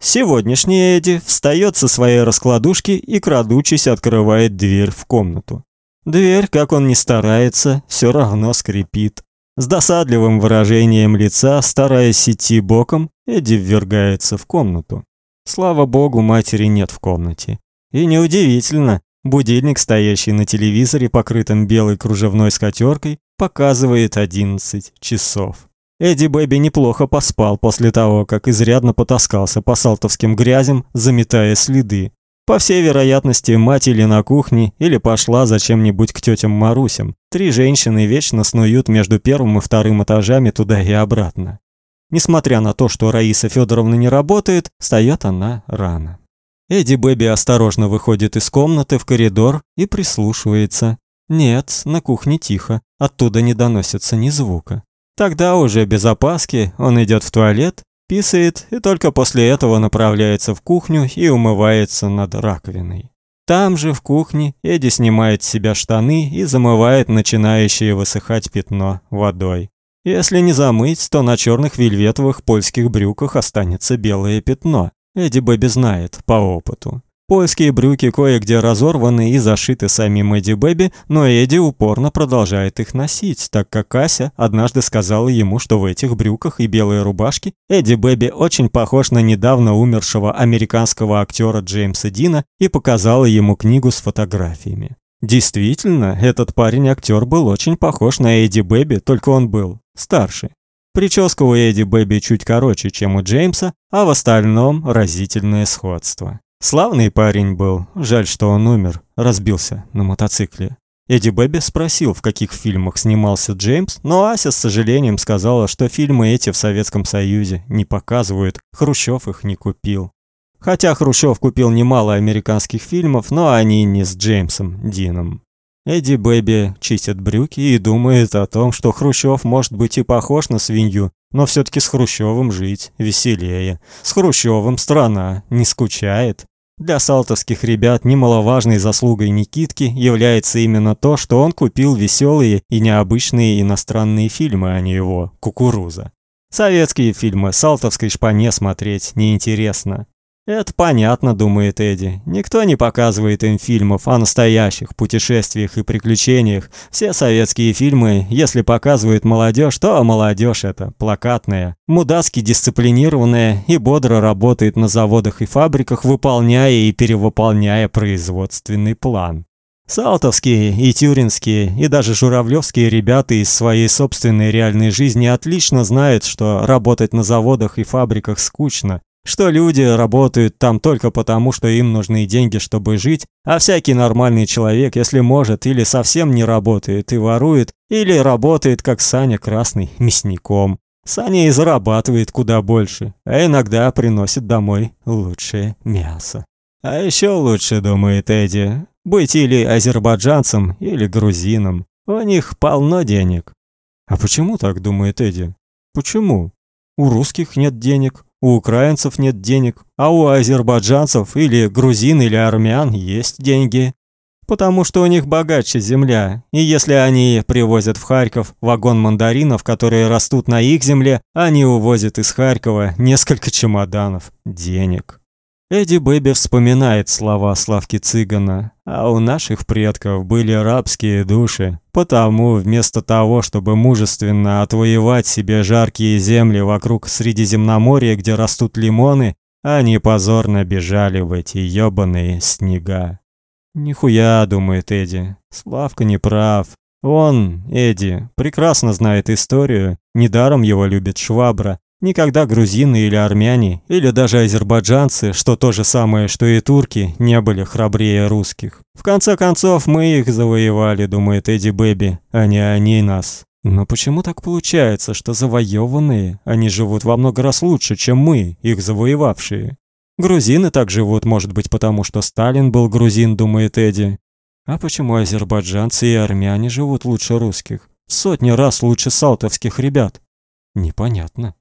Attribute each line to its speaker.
Speaker 1: Сегодняшний Эдди встает со своей раскладушки и крадучись открывает дверь в комнату. Дверь, как он ни старается, все равно скрипит. С досадливым выражением лица, стараясь идти боком, Эдди ввергается в комнату. Слава богу, матери нет в комнате. И неудивительно, будильник, стоящий на телевизоре, покрытым белой кружевной скатеркой, показывает 11 часов. Эдди Бэби неплохо поспал после того, как изрядно потаскался по салтовским грязям, заметая следы. По всей вероятности, мать или на кухне, или пошла зачем-нибудь к тетям Марусям. Три женщины вечно снуют между первым и вторым этажами туда и обратно. Несмотря на то, что Раиса Федоровна не работает, встает она рано. Эдди Бэби осторожно выходит из комнаты в коридор и прислушивается. Нет, на кухне тихо, оттуда не доносится ни звука. Тогда уже без опаски он идет в туалет, писает и только после этого направляется в кухню и умывается над раковиной. Там же в кухне Эдди снимает с себя штаны и замывает начинающее высыхать пятно водой. Если не замыть, то на черных вельветовых польских брюках останется белое пятно. Эдди Бэби знает по опыту. Польские брюки кое-где разорваны и зашиты самим Эдди Бэби, но Эдди упорно продолжает их носить, так как Ася однажды сказала ему, что в этих брюках и белой рубашке Эдди Бэби очень похож на недавно умершего американского актера Джеймса Дина и показала ему книгу с фотографиями. Действительно, этот парень-актер был очень похож на Эдди Бэби, только он был старше. Прическа у Эдди Бэби чуть короче, чем у Джеймса, а в остальном разительное сходство. Славный парень был, жаль, что он умер, разбился на мотоцикле. Эдди Бэби спросил, в каких фильмах снимался Джеймс, но Ася с сожалением сказала, что фильмы эти в Советском Союзе не показывают, Хрущев их не купил. Хотя Хрущев купил немало американских фильмов, но они не с Джеймсом Дином. Эдди Бэби чистит брюки и думает о том, что Хрущев может быть и похож на свинью, но все таки с Хрущевым жить веселее. С Хрущевым страна не скучает. Для салтовских ребят немаловажной заслугой Никитки является именно то, что он купил веселые и необычные иностранные фильмы, а не его «Кукуруза». Советские фильмы салтовской шпане смотреть неинтересно. Это понятно, думает Эдди. Никто не показывает им фильмов о настоящих путешествиях и приключениях. Все советские фильмы, если показывают молодежь, то молодежь это плакатная, мудацки дисциплинированная и бодро работает на заводах и фабриках, выполняя и перевыполняя производственный план. Салтовские и тюринские, и даже журавлевские ребята из своей собственной реальной жизни отлично знают, что работать на заводах и фабриках скучно, что люди работают там только потому, что им нужны деньги, чтобы жить, а всякий нормальный человек, если может, или совсем не работает и ворует, или работает, как Саня Красный, мясником. Саня и зарабатывает куда больше, а иногда приносит домой лучшее мясо. А еще лучше, думает Эдди, быть или азербайджанцем, или грузином. У них полно денег. А почему так думает Эдди? Почему? У русских нет денег, у украинцев нет денег, а у азербайджанцев или грузин или армян есть деньги. Потому что у них богаче земля, и если они привозят в Харьков вагон мандаринов, которые растут на их земле, они увозят из Харькова несколько чемоданов денег. Эдди Бэби вспоминает слова Славки Цыгана, а у наших предков были рабские души, потому вместо того, чтобы мужественно отвоевать себе жаркие земли вокруг Средиземноморья, где растут лимоны, они позорно бежали в эти ёбаные снега. Нихуя, думает Эдди. Славка не прав. Он, Эдди, прекрасно знает историю, недаром его любит Швабра, Никогда грузины или армяне, или даже азербайджанцы, что то же самое, что и турки, не были храбрее русских. В конце концов, мы их завоевали, думает Эдди Бэби, а не они нас. Но почему так получается, что завоеванные, они живут во много раз лучше, чем мы, их завоевавшие? Грузины так живут, может быть, потому что Сталин был грузин, думает Эдди. А почему азербайджанцы и армяне живут лучше русских? Сотни раз лучше салтовских ребят. Непонятно.